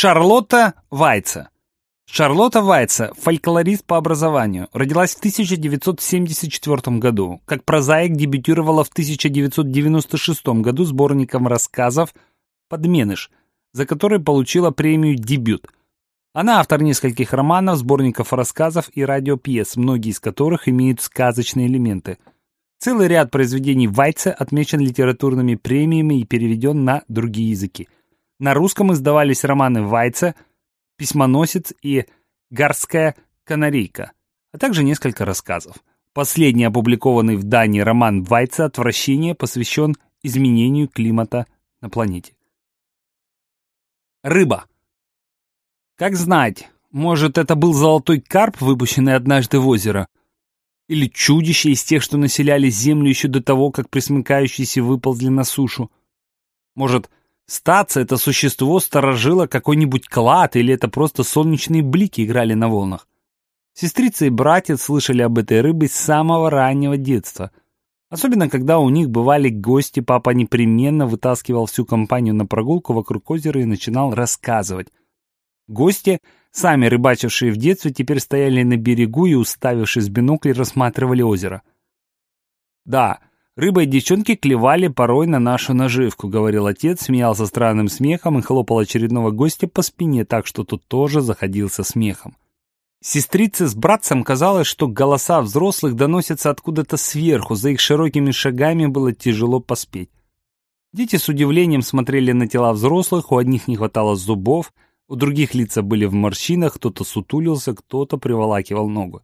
Шарлотта Вайца. Шарлотта Вайца, фольклорист по образованию, родилась в 1974 году. Как прозаик дебютировала в 1996 году сборником рассказов «Подменыш», за который получила премию «Дебют». Она автор нескольких романов, сборников рассказов и радиопьес, многие из которых имеют сказочные элементы. Целый ряд произведений Вайца отмечен литературными премиями и переведен на другие языки. На русском издавались романы Вайца, Письмоносец и Гарская канарейка, а также несколько рассказов. Последний опубликованный в Дании роман Вайца «Отвращение» посвящен изменению климата на планете. Рыба. Как знать, может, это был золотой карп, выпущенный однажды в озеро? Или чудище из тех, что населяли землю еще до того, как присмыкающиеся выползли на сушу? Может, Статься это существо сторожило какой-нибудь клад, или это просто солнечные блики играли на волнах. Сестрица и братец слышали об этой рыбе с самого раннего детства. Особенно, когда у них бывали гости, папа непременно вытаскивал всю компанию на прогулку вокруг озера и начинал рассказывать. Гости, сами рыбачившие в детстве, теперь стояли на берегу и, уставившись в бинокль, рассматривали озеро. Да, Рыба и девчонки клевали порой на нашу наживку, говорил отец, смеялся странным смехом и хлопал очередного гостя по спине так, что тот тоже заходился смехом. Сестрице с братцем казалось, что голоса взрослых доносятся откуда-то сверху, за их широкими шагами было тяжело поспеть. Дети с удивлением смотрели на тела взрослых, у одних не хватало зубов, у других лица были в морщинах, кто-то сутулился, кто-то приволакивал ногу.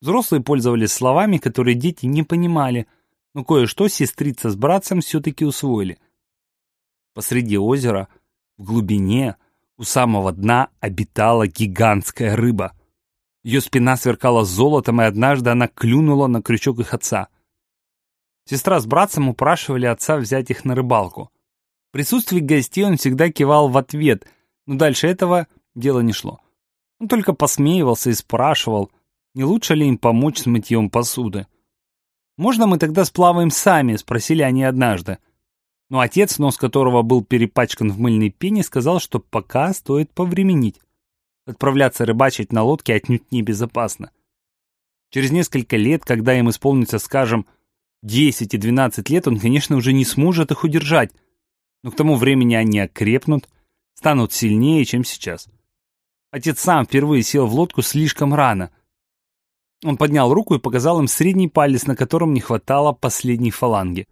Взрослые пользовались словами, которые дети не понимали – но кое-что сестрица с братцем все-таки усвоили. Посреди озера, в глубине, у самого дна обитала гигантская рыба. Ее спина сверкала золотом, и однажды она клюнула на крючок их отца. Сестра с братцем упрашивали отца взять их на рыбалку. В присутствии гостей он всегда кивал в ответ, но дальше этого дело не шло. Он только посмеивался и спрашивал, не лучше ли им помочь с мытьем посуды. «Можно мы тогда сплаваем сами?» — спросили они однажды. Но отец, нос которого был перепачкан в мыльной пене, сказал, что пока стоит повременить. Отправляться рыбачить на лодке отнюдь небезопасно. Через несколько лет, когда им исполнится, скажем, 10 и 12 лет, он, конечно, уже не сможет их удержать, но к тому времени они окрепнут, станут сильнее, чем сейчас. Отец сам впервые сел в лодку слишком рано — он поднял руку и показал им средний палец, на котором не хватало последней фаланги.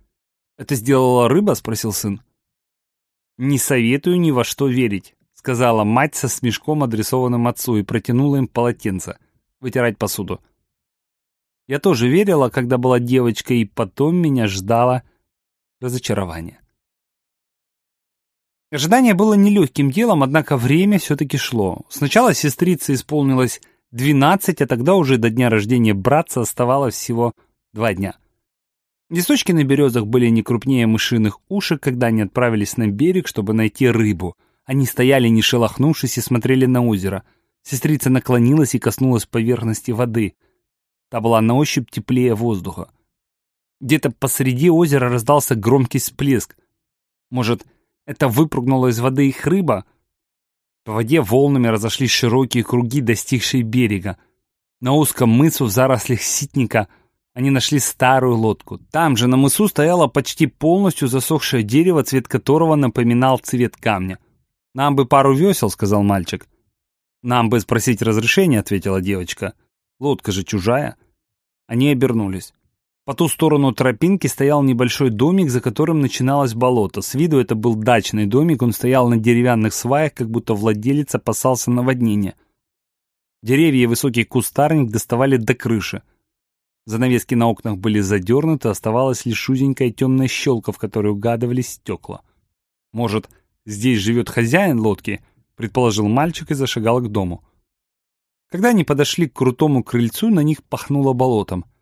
«Это сделала рыба?» — спросил сын. «Не советую ни во что верить», — сказала мать со смешком, адресованным отцу, и протянула им полотенце. Вытирать посуду. Я тоже верила, когда была девочкой, и потом меня ждало разочарование. Ожидание было нелегким делом, однако время все-таки шло. Сначала сестрице исполнилось 12, а тогда уже до дня рождения братца оставалось всего два дня. Листочки на березах были не крупнее мышиных ушек, когда они отправились на берег, чтобы найти рыбу. Они стояли, не шелохнувшись, и смотрели на озеро. Сестрица наклонилась и коснулась поверхности воды. Та была на ощупь теплее воздуха. Где-то посреди озера раздался громкий всплеск. Может, это выпрыгнула из воды их рыба — по воде волнами разошлись широкие круги, достигшие берега. На узком мысу в зарослях ситника они нашли старую лодку. Там же на мысу стояло почти полностью засохшее дерево, цвет которого напоминал цвет камня. «Нам бы пару весел», — сказал мальчик. «Нам бы спросить разрешения», — ответила девочка. «Лодка же чужая». Они обернулись. По ту сторону тропинки стоял небольшой домик, за которым начиналось болото. С виду это был дачный домик, он стоял на деревянных сваях, как будто владелец опасался наводнения. Деревья и высокий кустарник доставали до крыши. Занавески на окнах были задернуты, оставалась лишь узенькая темная щелка, в которой угадывались стекла. «Может, здесь живет хозяин лодки?» — предположил мальчик и зашагал к дому. Когда они подошли к крутому крыльцу, на них пахнуло болотом —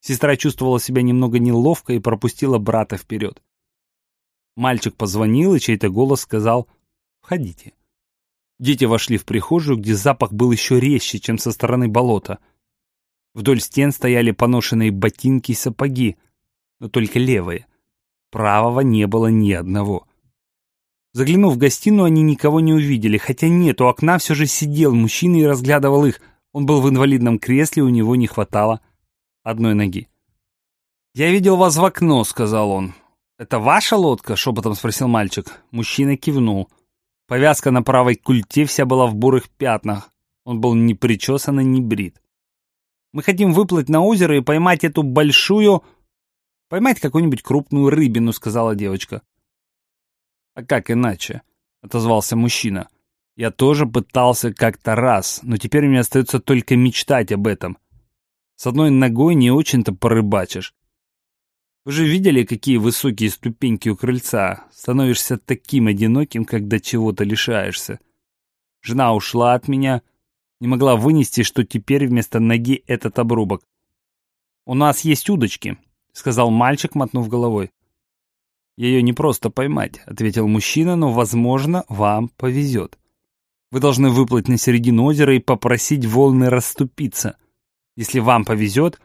Сестра чувствовала себя немного неловко и пропустила брата вперед. Мальчик позвонил, и чей-то голос сказал «Входите». Дети вошли в прихожую, где запах был еще резче, чем со стороны болота. Вдоль стен стояли поношенные ботинки и сапоги, но только левые. Правого не было ни одного. Заглянув в гостиную, они никого не увидели, хотя нет, у окна все же сидел мужчина и разглядывал их. Он был в инвалидном кресле, у него не хватало одной ноги. «Я видел вас в окно», — сказал он. «Это ваша лодка?» — шепотом спросил мальчик. Мужчина кивнул. Повязка на правой культе вся была в бурых пятнах. Он был не причесан и не брит. «Мы хотим выплыть на озеро и поймать эту большую...» «Поймать какую-нибудь крупную рыбину», — сказала девочка. «А как иначе?» — отозвался мужчина. «Я тоже пытался как-то раз, но теперь мне остается только мечтать об этом. С одной ногой не очень-то порыбачишь. Вы же видели, какие высокие ступеньки у крыльца? Становишься таким одиноким, когда чего-то лишаешься. Жена ушла от меня, не могла вынести, что теперь вместо ноги этот обрубок. «У нас есть удочки», — сказал мальчик, мотнув головой. «Ее не просто поймать», — ответил мужчина, «но, возможно, вам повезет. Вы должны выплыть на середину озера и попросить волны расступиться. Если вам повезет,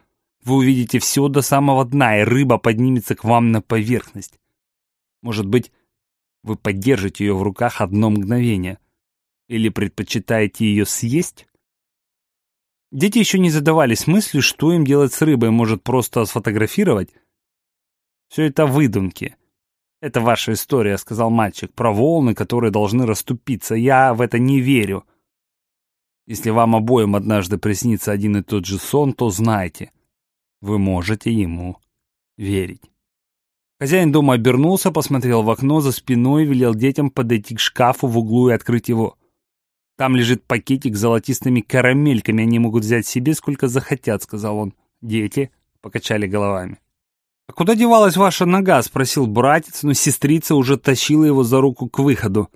вы увидите все до самого дна, и рыба поднимется к вам на поверхность. Может быть, вы поддержите ее в руках одно мгновение. Или предпочитаете ее съесть? Дети еще не задавались мыслью, что им делать с рыбой, может просто сфотографировать? Все это выдумки. Это ваша история, сказал мальчик, про волны, которые должны расступиться. Я в это не верю. Если вам обоим однажды приснится один и тот же сон, то знайте, вы можете ему верить. Хозяин дома обернулся, посмотрел в окно за спиной велел детям подойти к шкафу в углу и открыть его. Там лежит пакетик с золотистыми карамельками, они могут взять себе сколько захотят, сказал он. Дети покачали головами. «А куда девалась ваша нога?» — спросил братец, но сестрица уже тащила его за руку к выходу.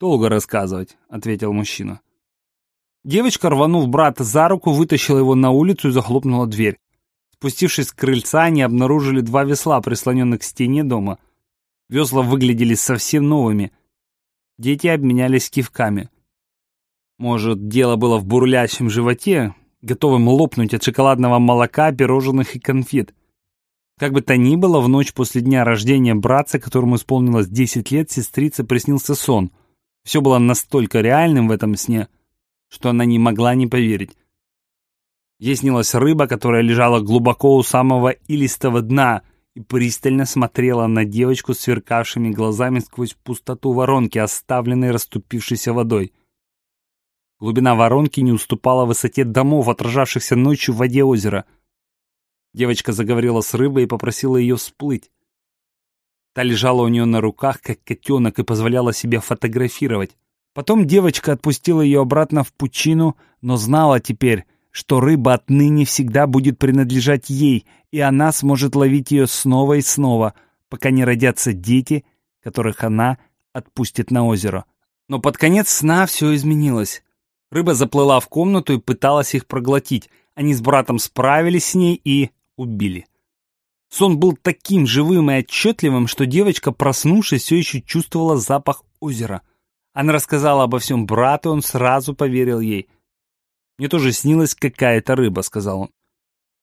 «Долго рассказывать», — ответил мужчина. Девочка, рванув брата за руку, вытащила его на улицу и захлопнула дверь. Спустившись с крыльца, они обнаружили два весла, прислоненных к стене дома. Весла выглядели совсем новыми. Дети обменялись кивками. Может, дело было в бурлящем животе, готовым лопнуть от шоколадного молока, пирожных и конфет. Как бы то ни было, в ночь после дня рождения братца, которому исполнилось 10 лет, сестрице приснился сон. Все было настолько реальным в этом сне, что она не могла не поверить. Ей снилась рыба, которая лежала глубоко у самого илистого дна и пристально смотрела на девочку с сверкавшими глазами сквозь пустоту воронки, оставленной расступившейся водой. Глубина воронки не уступала высоте домов, отражавшихся ночью в воде озера. Девочка заговорила с рыбой и попросила ее всплыть. Та лежала у нее на руках, как котенок, и позволяла себе фотографировать. Потом девочка отпустила ее обратно в пучину, но знала теперь, что рыба отныне всегда будет принадлежать ей, и она сможет ловить ее снова и снова, пока не родятся дети, которых она отпустит на озеро. Но под конец сна все изменилось. Рыба заплыла в комнату и пыталась их проглотить. Они с братом справились с ней и убили. Сон был таким живым и отчетливым, что девочка, проснувшись, все еще чувствовала запах озера. Она рассказала обо всем брату, он сразу поверил ей — «Мне тоже снилась какая-то рыба», — сказал он.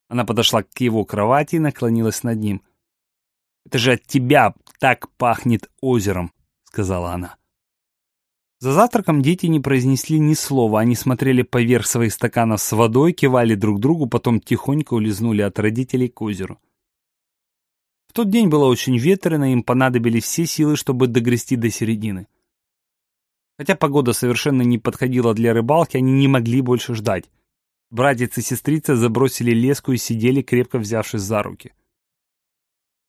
Она подошла к его кровати и наклонилась над ним. «Это же от тебя так пахнет озером», — сказала она. За завтраком дети не произнесли ни слова, они смотрели поверх своих стаканов с водой, кивали друг другу, потом тихонько улизнули от родителей к озеру. В тот день было очень ветрено, им понадобились все силы, чтобы догрести до середины. Хотя погода совершенно не подходила для рыбалки, они не могли больше ждать. Братец и сестрица забросили леску и сидели, крепко взявшись за руки.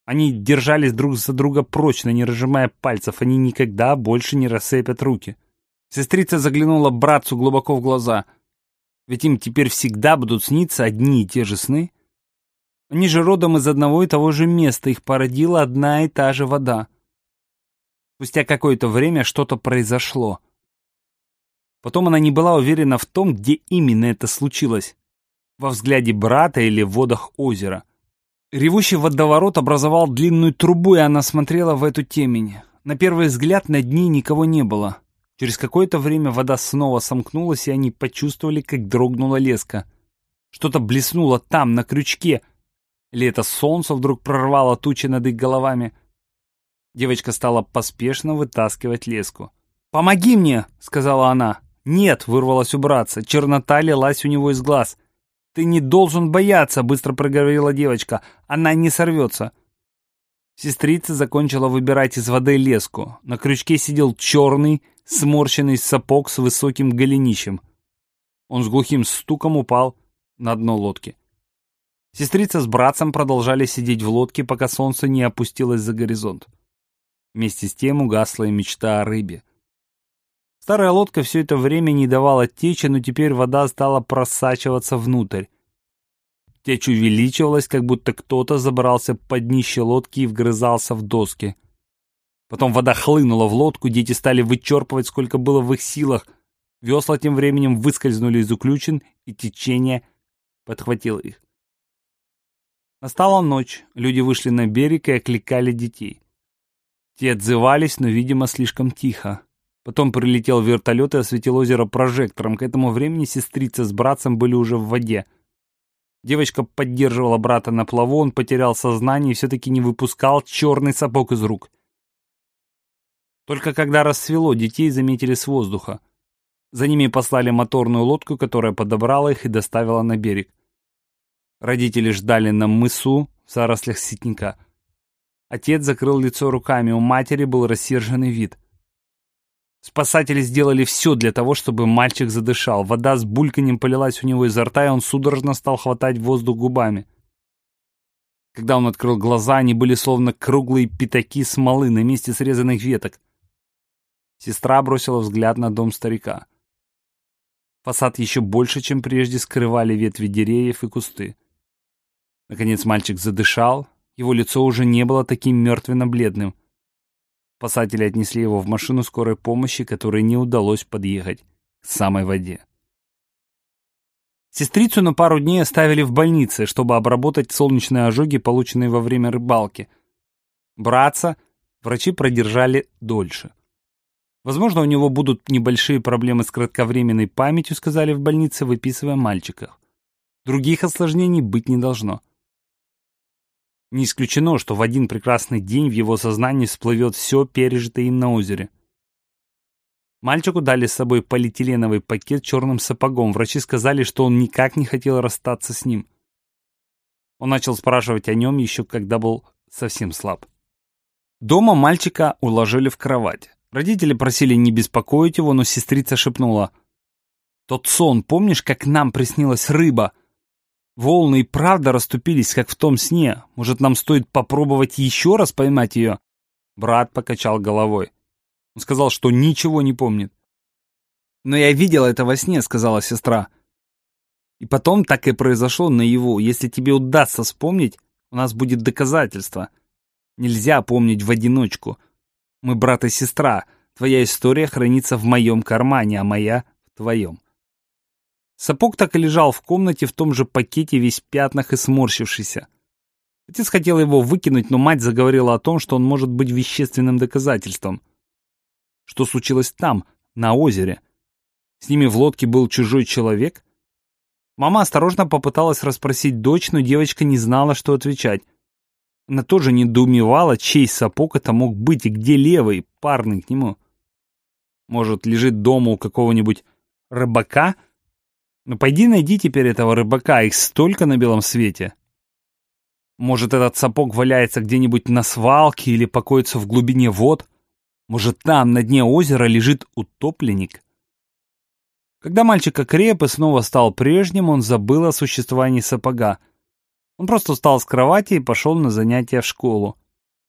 Они держались друг за друга прочно, не разжимая пальцев, они никогда больше не рассыпят руки. Сестрица заглянула братцу глубоко в глаза. Ведь им теперь всегда будут сниться одни и те же сны. Они же родом из одного и того же места, их породила одна и та же вода. Спустя какое-то время что-то произошло. Потом она не была уверена в том, где именно это случилось. Во взгляде брата или в водах озера. Ревущий водоворот образовал длинную трубу, и она смотрела в эту темень. На первый взгляд на дне никого не было. Через какое-то время вода снова сомкнулась, и они почувствовали, как дрогнула леска. Что-то блеснуло там, на крючке. Или это солнце вдруг прорвало тучи над их головами — Девочка стала поспешно вытаскивать леску. «Помоги мне!» — сказала она. «Нет!» — вырвалась убраться. Чернота лилась у него из глаз. «Ты не должен бояться!» — быстро проговорила девочка. «Она не сорвется!» Сестрица закончила выбирать из воды леску. На крючке сидел черный, сморщенный сапог с высоким голенищем. Он с глухим стуком упал на дно лодки. Сестрица с братцем продолжали сидеть в лодке, пока солнце не опустилось за горизонт. Вместе с тем угасла и мечта о рыбе. Старая лодка все это время не давала течи, но теперь вода стала просачиваться внутрь. Течь увеличивалась, как будто кто-то забрался под днище лодки и вгрызался в доски. Потом вода хлынула в лодку, дети стали вычерпывать, сколько было в их силах. Весла тем временем выскользнули из уключен, и течение подхватило их. Настала ночь, люди вышли на берег и окликали детей. Те отзывались, но, видимо, слишком тихо. Потом прилетел вертолет и осветил озеро прожектором. К этому времени сестрица с братцем были уже в воде. Девочка поддерживала брата на плаву, он потерял сознание и все-таки не выпускал черный сапог из рук. Только когда рассвело, детей заметили с воздуха. За ними послали моторную лодку, которая подобрала их и доставила на берег. Родители ждали на мысу в зарослях ситника. Отец закрыл лицо руками, у матери был рассерженный вид. Спасатели сделали все для того, чтобы мальчик задышал. Вода с бульканем полилась у него изо рта, и он судорожно стал хватать воздух губами. Когда он открыл глаза, они были словно круглые пятаки смолы на месте срезанных веток. Сестра бросила взгляд на дом старика. Фасад еще больше, чем прежде, скрывали ветви деревьев и кусты. Наконец мальчик задышал, его лицо уже не было таким мертвенно-бледным. Спасатели отнесли его в машину скорой помощи, которой не удалось подъехать к самой воде. Сестрицу на пару дней оставили в больнице, чтобы обработать солнечные ожоги, полученные во время рыбалки. Братца врачи продержали дольше. Возможно, у него будут небольшие проблемы с кратковременной памятью, сказали в больнице, выписывая мальчиков. Других осложнений быть не должно. Не исключено, что в один прекрасный день в его сознании всплывет все пережитое им на озере. Мальчику дали с собой полиэтиленовый пакет черным сапогом. Врачи сказали, что он никак не хотел расстаться с ним. Он начал спрашивать о нем еще когда был совсем слаб. Дома мальчика уложили в кровать. Родители просили не беспокоить его, но сестрица шепнула. «Тот сон, помнишь, как нам приснилась рыба? Волны и правда расступились, как в том сне. Может, нам стоит попробовать еще раз поймать ее?» Брат покачал головой. Он сказал, что ничего не помнит. «Но я видела это во сне», — сказала сестра. «И потом так и произошло наяву. Если тебе удастся вспомнить, у нас будет доказательство. Нельзя помнить в одиночку. Мы брат и сестра. Твоя история хранится в моем кармане, а моя — в твоем». Сапог так и лежал в комнате в том же пакете, весь пятнах и сморщившийся. Отец хотел его выкинуть, но мать заговорила о том, что он может быть вещественным доказательством. Что случилось там, на озере? С ними в лодке был чужой человек? Мама осторожно попыталась расспросить дочь, но девочка не знала, что отвечать. Она тоже недоумевала, чей сапог это мог быть и где левый, парный к нему. Может, лежит дома у какого-нибудь рыбака — ну пойди найди теперь этого рыбака, их столько на белом свете. Может, этот сапог валяется где-нибудь на свалке или покоится в глубине вод? Может, там, на дне озера, лежит утопленник? Когда мальчик окреп и снова стал прежним, он забыл о существовании сапога. Он просто встал с кровати и пошел на занятия в школу.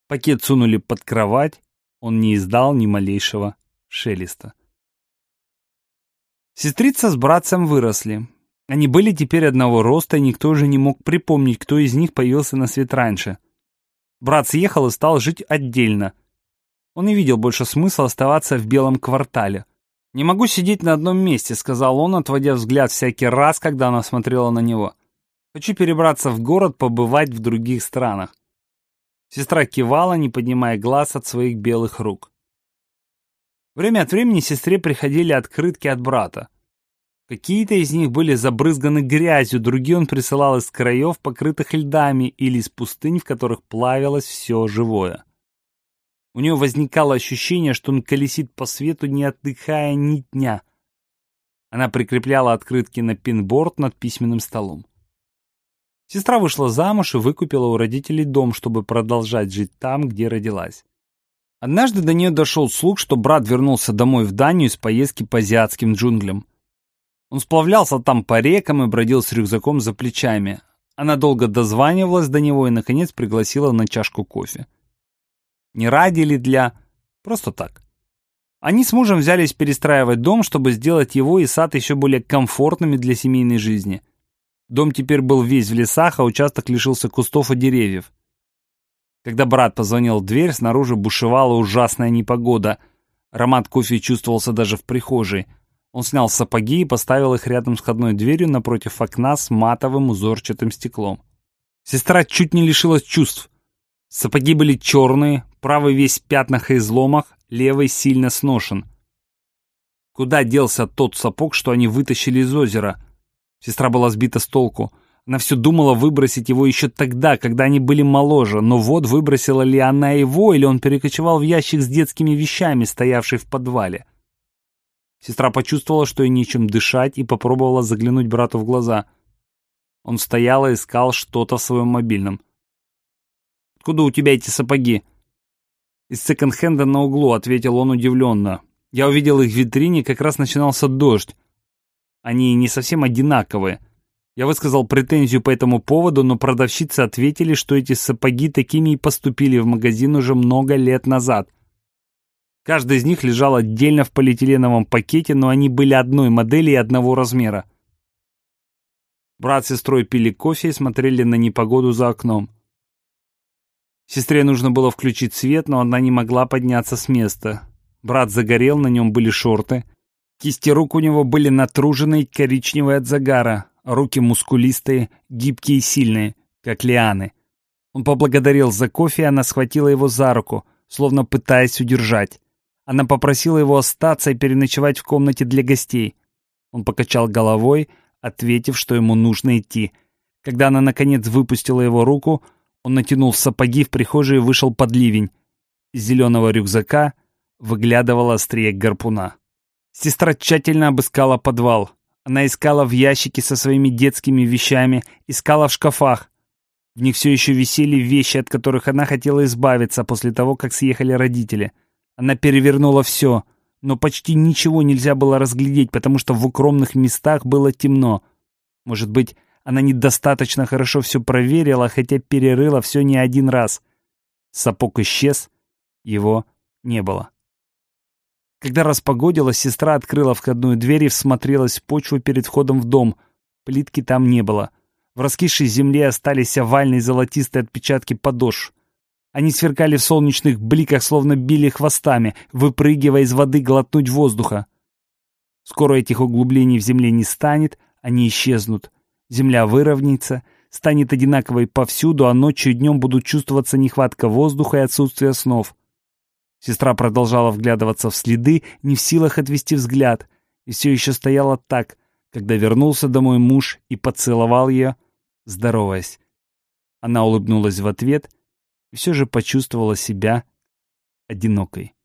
Пакет сунули под кровать, он не издал ни малейшего шелеста. Сестрица с братцем выросли. Они были теперь одного роста, и никто же не мог припомнить, кто из них появился на свет раньше. Брат съехал и стал жить отдельно. Он не видел больше смысла оставаться в белом квартале. «Не могу сидеть на одном месте», — сказал он, отводя взгляд всякий раз, когда она смотрела на него. «Хочу перебраться в город, побывать в других странах». Сестра кивала, не поднимая глаз от своих белых рук. Время от времени сестре приходили открытки от брата. Какие-то из них были забрызганы грязью, другие он присылал из краев, покрытых льдами, или из пустынь, в которых плавилось все живое. У нее возникало ощущение, что он колесит по свету, не отдыхая ни дня. Она прикрепляла открытки на пинборд над письменным столом. Сестра вышла замуж и выкупила у родителей дом, чтобы продолжать жить там, где родилась. Однажды до нее дошел слух, что брат вернулся домой в Данию из поездки по азиатским джунглям. Он сплавлялся там по рекам и бродил с рюкзаком за плечами. Она долго дозванивалась до него и, наконец, пригласила на чашку кофе. Не ради ли для... Просто так. Они с мужем взялись перестраивать дом, чтобы сделать его и сад еще более комфортными для семейной жизни. Дом теперь был весь в лесах, а участок лишился кустов и деревьев. Когда брат позвонил в дверь, снаружи бушевала ужасная непогода. Аромат кофе чувствовался даже в прихожей. Он снял сапоги и поставил их рядом с входной дверью напротив окна с матовым узорчатым стеклом. Сестра чуть не лишилась чувств. Сапоги были черные, правый весь в пятнах и изломах, левый сильно сношен. Куда делся тот сапог, что они вытащили из озера? Сестра была сбита с толку. Она все думала выбросить его еще тогда, когда они были моложе, но вот выбросила ли она его, или он перекочевал в ящик с детскими вещами, стоявший в подвале. Сестра почувствовала, что ей нечем дышать, и попробовала заглянуть брату в глаза. Он стоял и искал что-то в своем мобильном. «Откуда у тебя эти сапоги?» «Из секонд-хенда на углу», — ответил он удивленно. «Я увидел их в витрине, как раз начинался дождь. Они не совсем одинаковые». Я высказал претензию по этому поводу, но продавщицы ответили, что эти сапоги такими и поступили в магазин уже много лет назад. Каждый из них лежал отдельно в полиэтиленовом пакете, но они были одной модели и одного размера. Брат с сестрой пили кофе и смотрели на непогоду за окном. Сестре нужно было включить свет, но она не могла подняться с места. Брат загорел, на нем были шорты. Кисти рук у него были натружены и коричневые от загара. Руки мускулистые, гибкие и сильные, как лианы. Он поблагодарил за кофе, и она схватила его за руку, словно пытаясь удержать. Она попросила его остаться и переночевать в комнате для гостей. Он покачал головой, ответив, что ему нужно идти. Когда она, наконец, выпустила его руку, он натянул сапоги в прихожей и вышел под ливень. Из зеленого рюкзака выглядывала острие гарпуна. Сестра тщательно обыскала подвал. Она искала в ящике со своими детскими вещами, искала в шкафах. В них все еще висели вещи, от которых она хотела избавиться после того, как съехали родители. Она перевернула все, но почти ничего нельзя было разглядеть, потому что в укромных местах было темно. Может быть, она недостаточно хорошо все проверила, хотя перерыла все не один раз. Сапог исчез, его не было. Когда распогодилось, сестра открыла входную дверь и всмотрелась в почву перед входом в дом. Плитки там не было. В раскисшей земле остались овальные золотистые отпечатки подошв. Они сверкали в солнечных бликах, словно били хвостами, выпрыгивая из воды глотнуть воздуха. Скоро этих углублений в земле не станет, они исчезнут. Земля выровняется, станет одинаковой повсюду, а ночью и днем будут чувствоваться нехватка воздуха и отсутствие снов. Сестра продолжала вглядываться в следы, не в силах отвести взгляд, и все еще стояла так, когда вернулся домой муж и поцеловал ее, здороваясь. Она улыбнулась в ответ и все же почувствовала себя одинокой.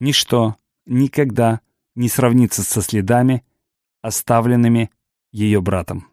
Ничто никогда не сравнится со следами, оставленными ее братом.